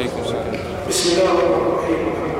عليكم السلام. بسم الله الرحمن الرحيم.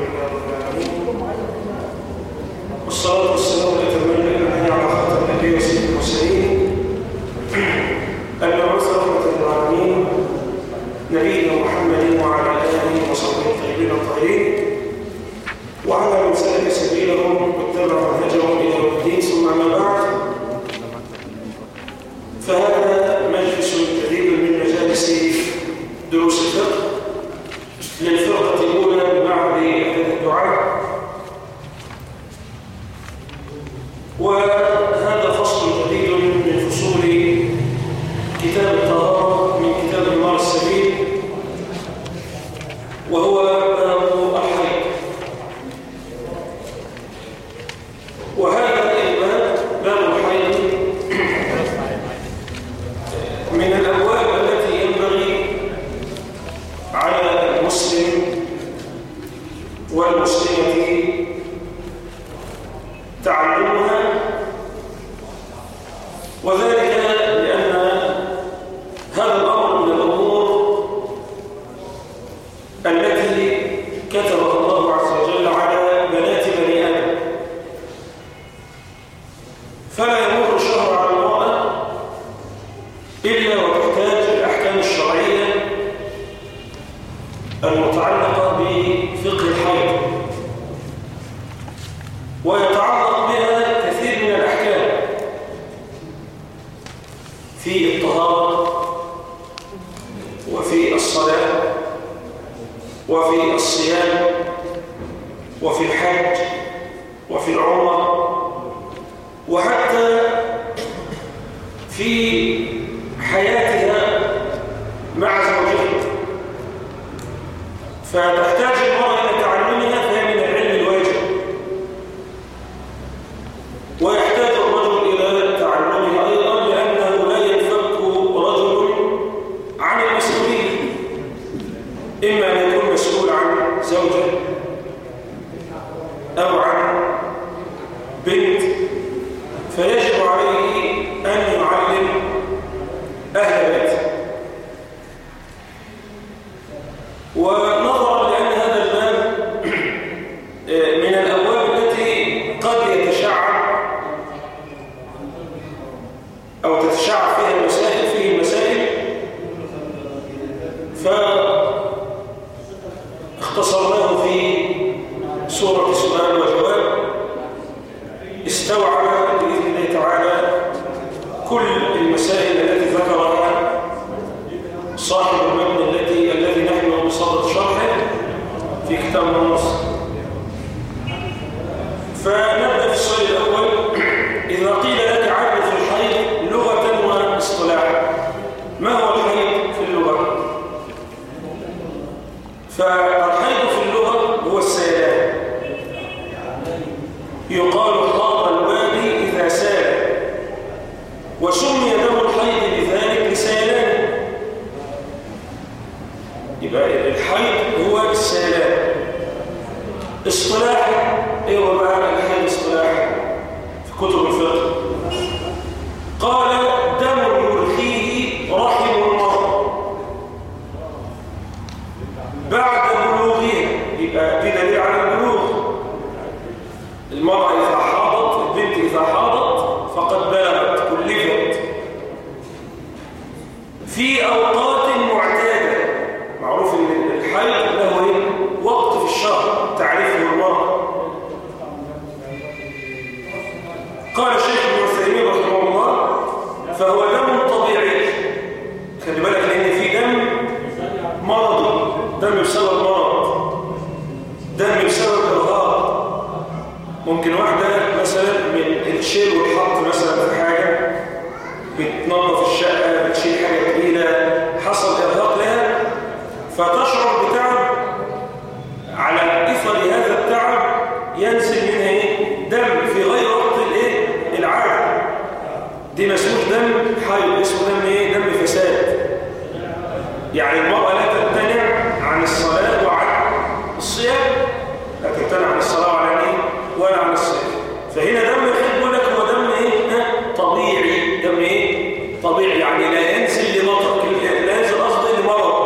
يعني لا ينزل لمطر كلمة لا ينزل قصد لمرض.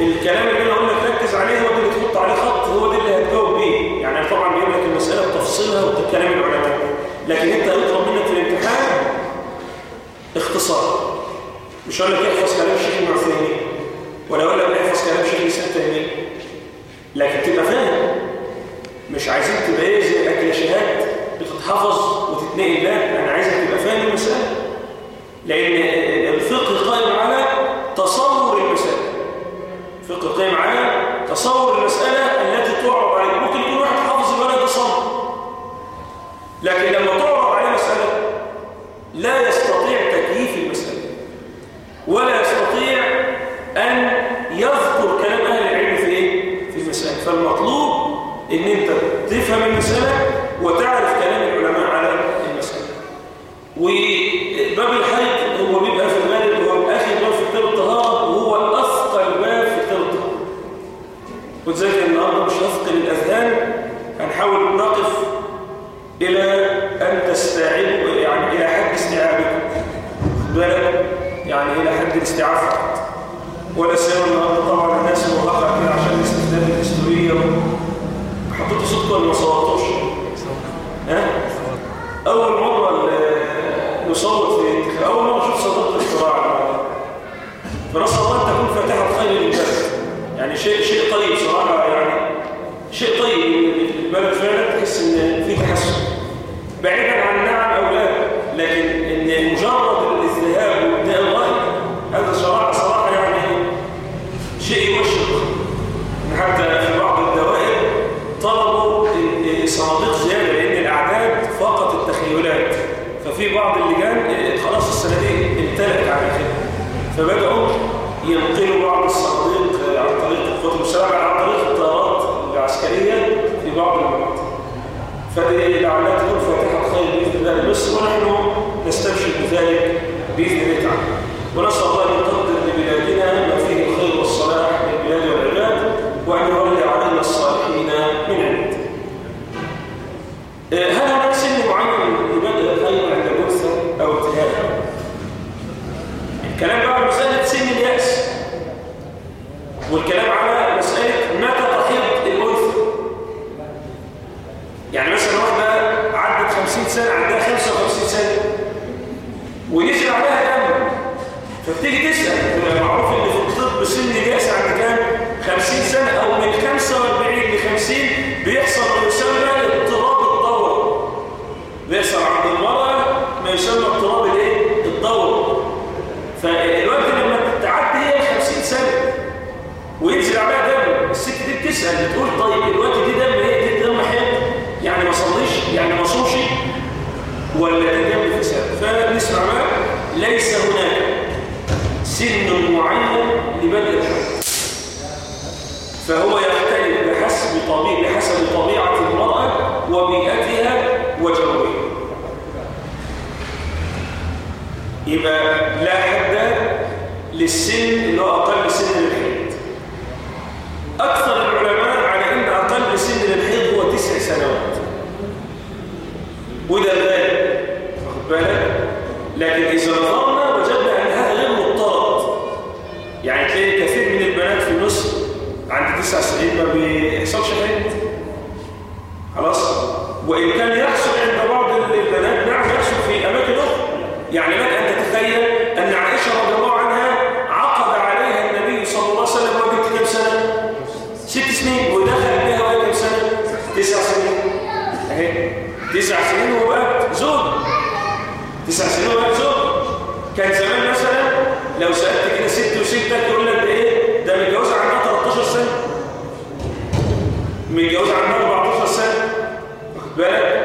الكلام اللي انا قلنا تركز عليه هو اللي بتحط عليه خط هو ده اللي هتجاوب بيه. يعني طبعا بيقول لك المسألة بتفصيلها وبالكلام العلماء لكن انت اطلب منك في الامتحان اختصار. مش هقول لك احفظ كلام شيخ مع عثيمين ولا أقول لك احفظ كلام شيخ لسان تيميه لكن تبقى فاهم. مش عايزين تبقى إيه زي اكلاشيهات بتتحفظ وتتنقل. لا أنا عايزك تبقى فاهم المسألة. لأن الفقه قائم على تصور المسألة التي تعرض عليه ممكن يكون واحد حافظ الولد صم لكن لما تعرض عليه مسألة لا يستطيع تكييف المسألة ولا يستطيع أن يذكر كلام أهل العلم في إيه؟ في المسألة فالمطلوب إن أنت تفهم المسألة وتعرف كلام العلماء على المسألة وباب الحيض هو بيبقى في الغالب هو آخر باب في كتاب الطهارة وهو أثقل باب في كتاب الطهارة وذلك النهارده مش هثقل الأذهان هنحاول نقف إلى أن تستعيب يعني إلى حد استيعابكم بالك يعني إلى حد الاستيعاب فقط ولا سيما النهارده طبعا الناس موقعة كده عشان الاستخدام الهستورية حطيتوا صوتكم ولا بس ونحن نستبشر بذلك بإذن الله تعالى. ونسأل الله أن يقدر لبلادنا ما فيه الخير والصلاح للبلاد والعباد وأن يولي علينا الصالحين من عنده هل هناك سن معين لبدء الخير عند الأنثى أو انتهاء الكلام بقى مسألة سن اليأس. والكلام بتقول طيب الوقت دي دم إيه؟ دي دم حيض يعني ما صليش يعني ما صومش ولا دي دم فساد. بقى ليس هناك سن معين لبدء الحيض فهو يختلف بحسب طبيعة بحسب طبيعة المرأة وبيئتها وجوها يبقى لا حد للسن اللي هو أقل سن للحيض. أكثر العلماء على أن أقل سن للحيض هو تسع سنوات وده الغالب واخد بالك؟ لكن إذا نظرنا وجدنا أن هذا غير مضطرد. يعني تلاقي كثير من البنات في مصر عند تسع سنين ما بيحصلش حيض خلاص؟ وإن كان يحصل عند بعض البنات نعم يحصل في أماكن أخرى. يعني لك أن تتخيل تسع سنين وبقت زوج تسع سنين وبقت زوج كان زمان مثلا لو سألت كده ست وستة تقول لك إيه؟ ده متجوز عندها 13 سنة متجوز عندها 14 سنة واخد بالك؟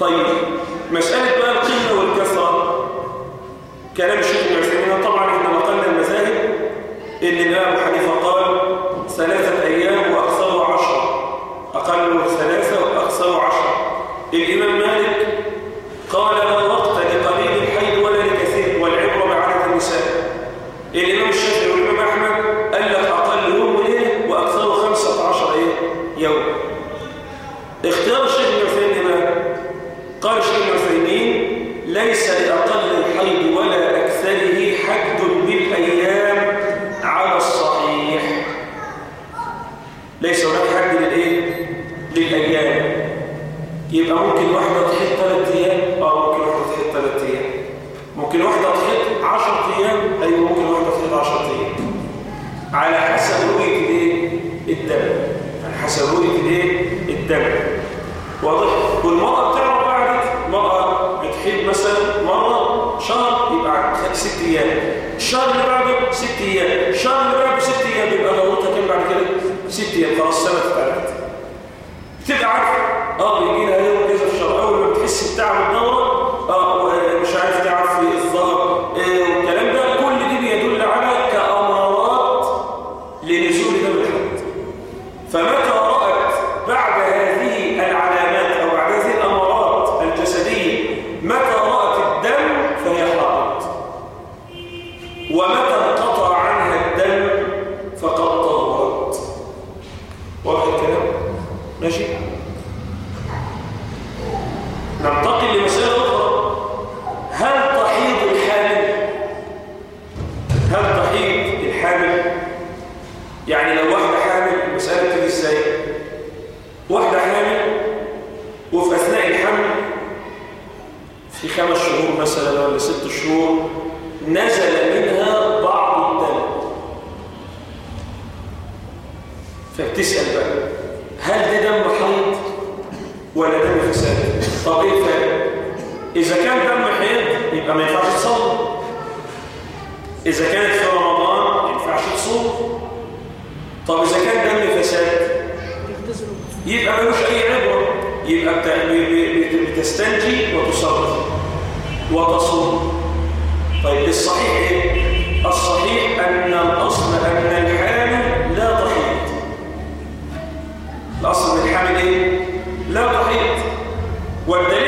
طيب مسألة بقى القلة والكثرة. كلام الشيخ ابن عثيمين طبعا إحنا نقلنا المذاهب اللي بقى يبقى ملوش أي عبرة يبقى بتستنجي وتصرف وتصوم طيب الصحيح إيه؟ الصحيح أن الأصل أن الحامل لا تحيط الأصل أن الحامل إيه؟ لا تحيط والدليل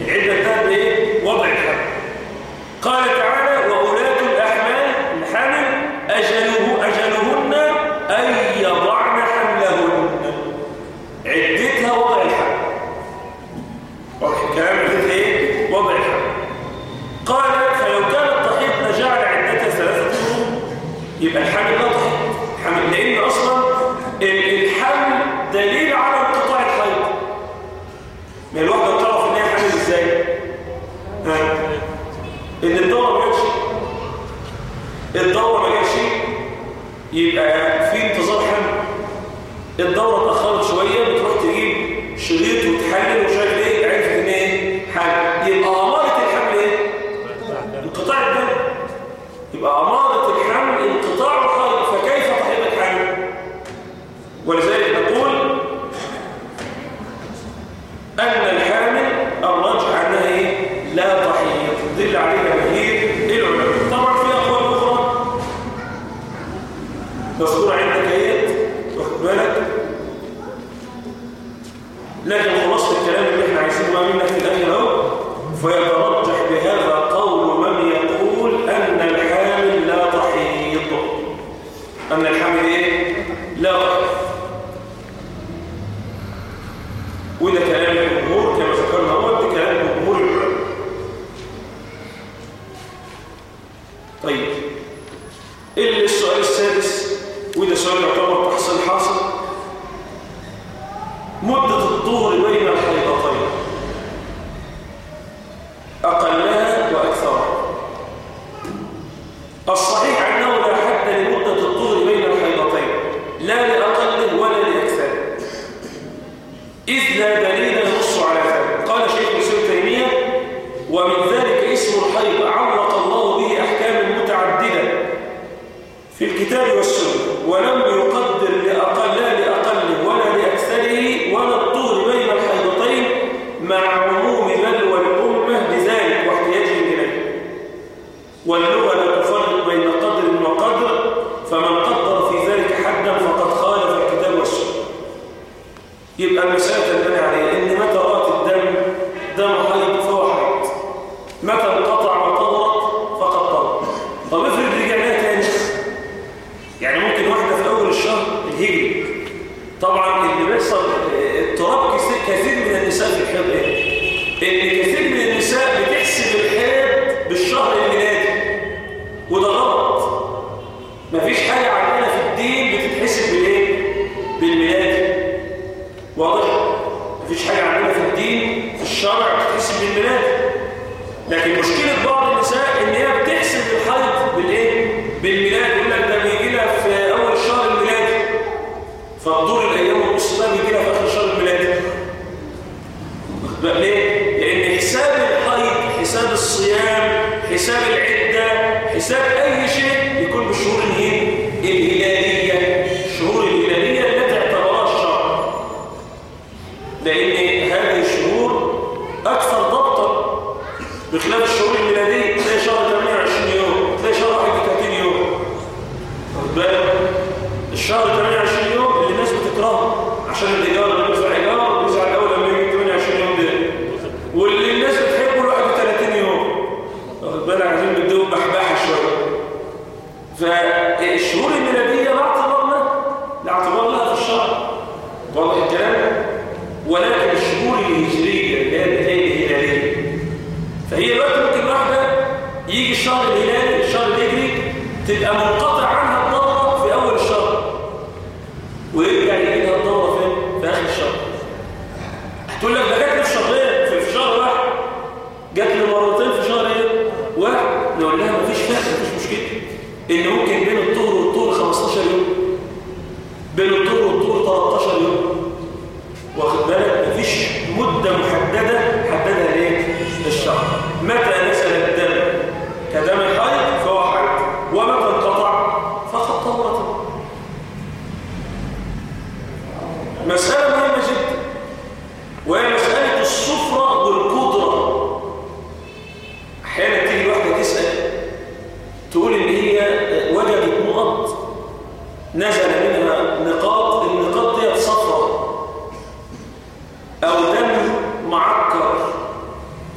العدة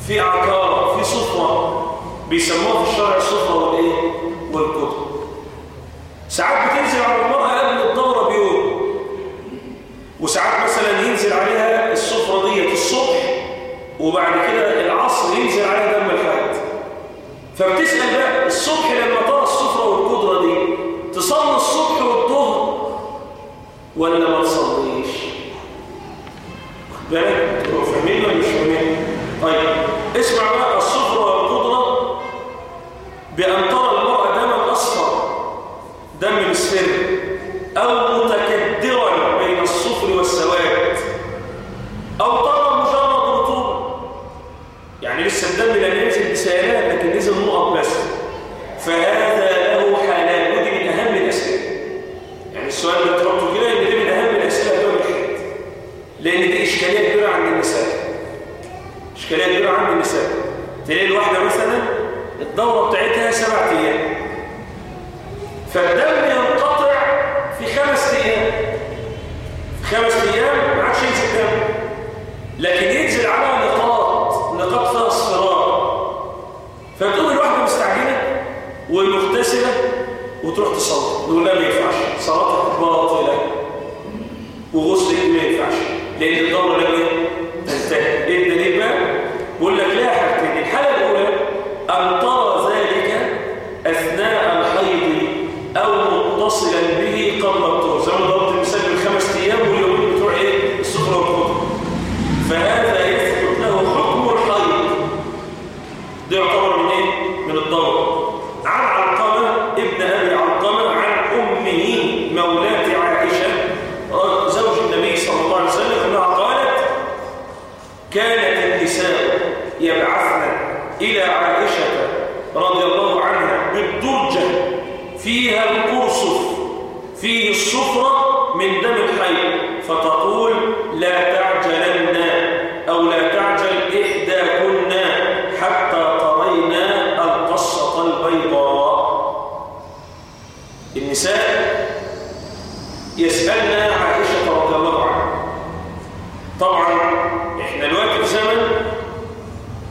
في عطاء في صفوة بيسموه في الشرع الصلاة نقول لا ما ينفعش. صلاتك باطلة. وغسلك ما ينفعش. لأن الضرر لم طبعا إحنا دلوقتي في زمن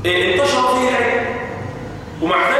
انتشر فيه العلم. ومع ذلك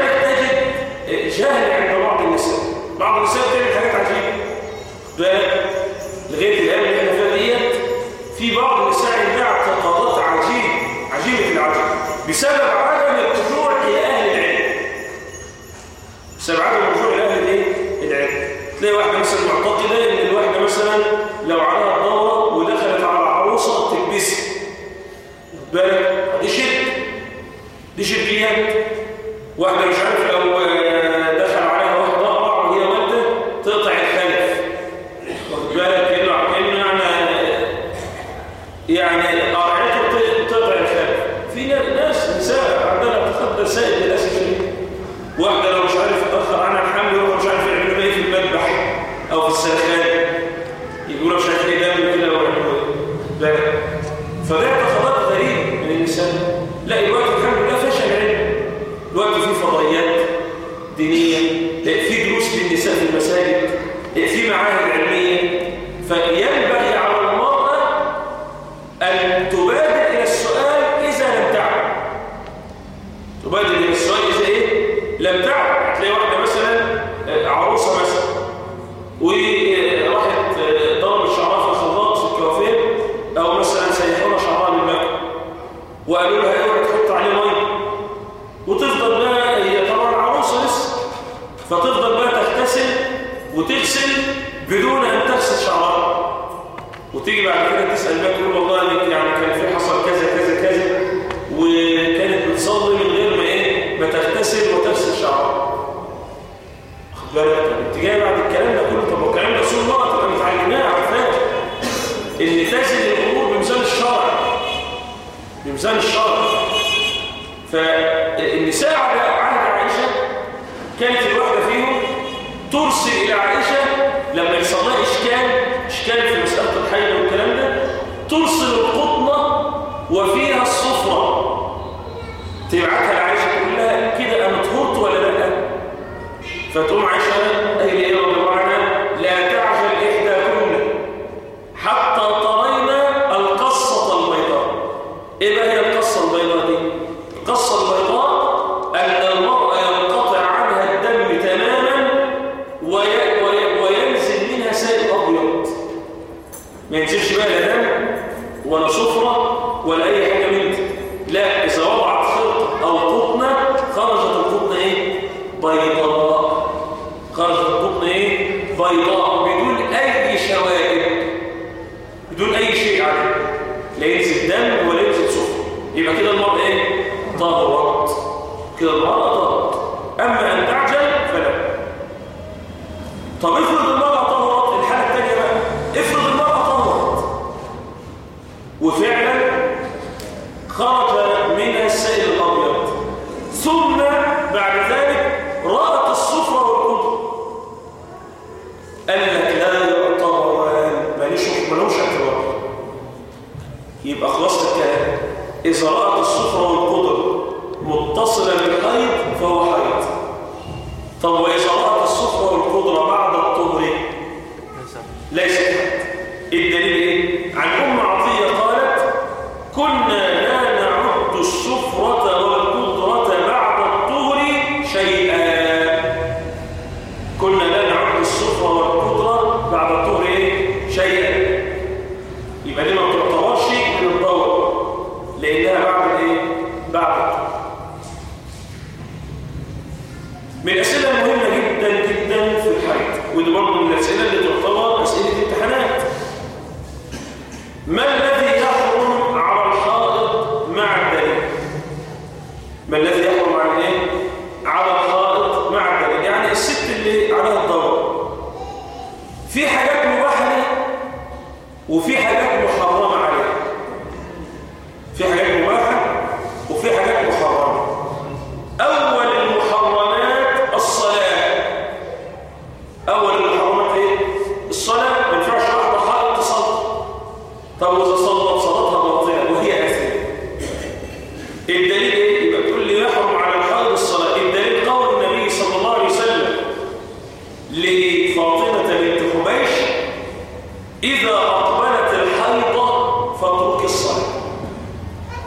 إذا أقبلت الحيضة فاترك الصلاة.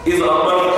إذا أقبلت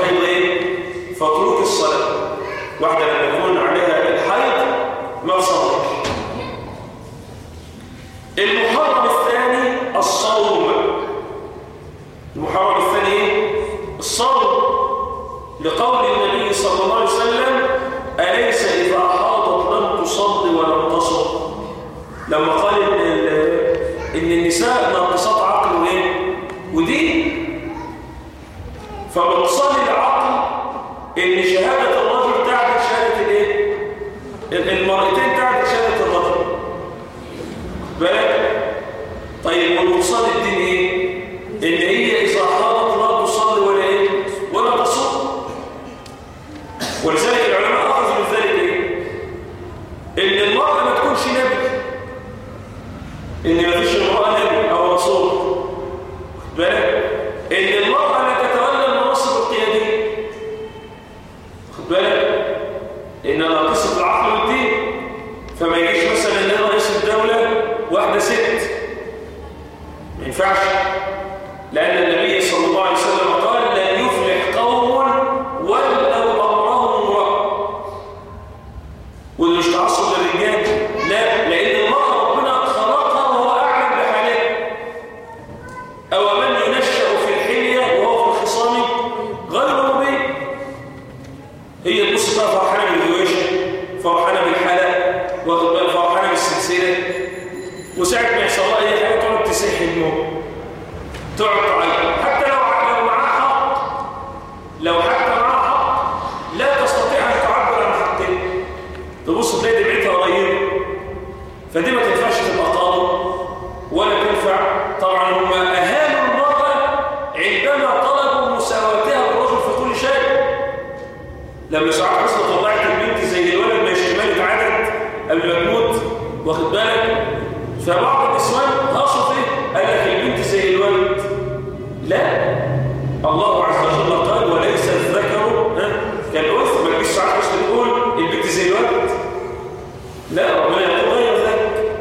لا ربنا يتغير ذلك.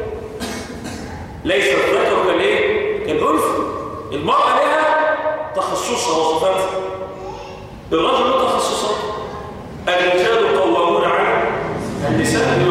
ليس الذكر كالإيه؟ كالأنثى. المرأة لها تخصصها وصفاتها. الرجل له تخصصات الرجال قوامون على النساء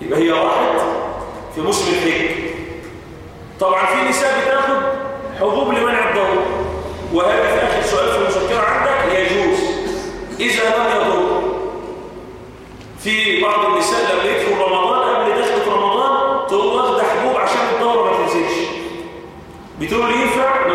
يبقى هي واحد في موسم الحج. طبعا في نساء بتاخد حبوب لمنع الضوء وهذا في آخر سؤال في المذكرة عندك يجوز. إذا لم يضر في بعض النساء لما يدخل رمضان قبل دخلة رمضان تقول واخدة حبوب عشان الدورة ما تنزلش. بتقول ينفع؟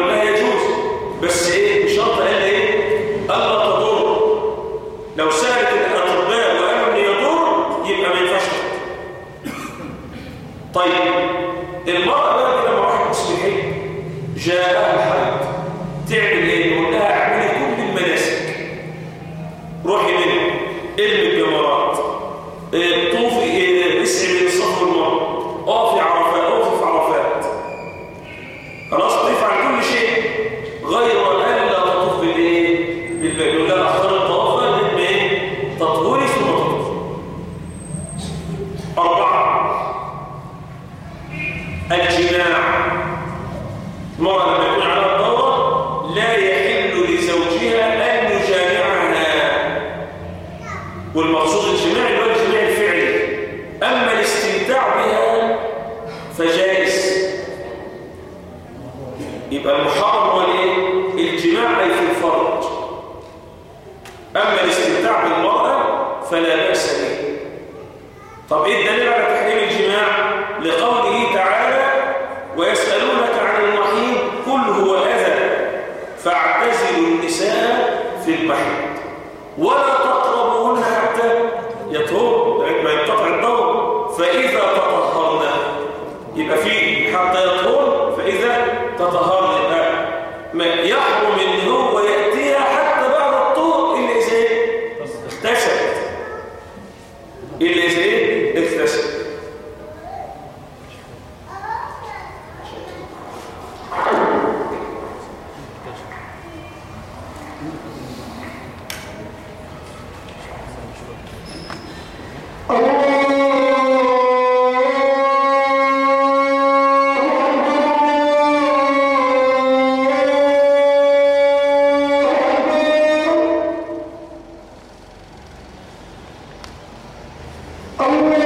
Oh,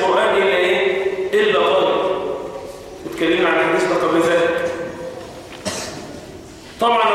القرآن إلا إيه؟ إلا طالب واتكلمنا عن حديث قبل ذلك طبعا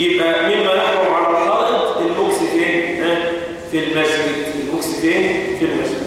يبقى مما يحرم على الحائط المكس فين؟ في المسجد المكس فين؟ في المسجد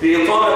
في إطار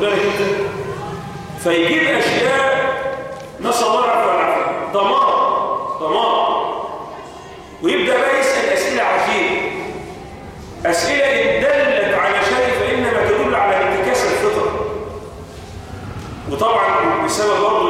بالك انت فيجيب أشياء نسال الله العفو. والعافيه دمار ويبدأ بقى يسأل أسئلة عجيبة. أسئلة إن دلت على شيء فإنما تدل على انتكاس الفطره وطبعا بسبب برضه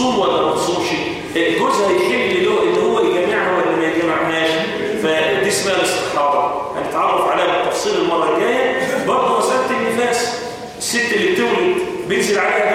تصوم ولا مفصولش جوزها هيحل له ان هو يجمعها ولا ما يجمعهاش. فدي اسمها الاستحاره هنتعرف عليها بالتفصيل المرة الجاية. برضه مساله النفاس الست اللي بتولد بينزل عليها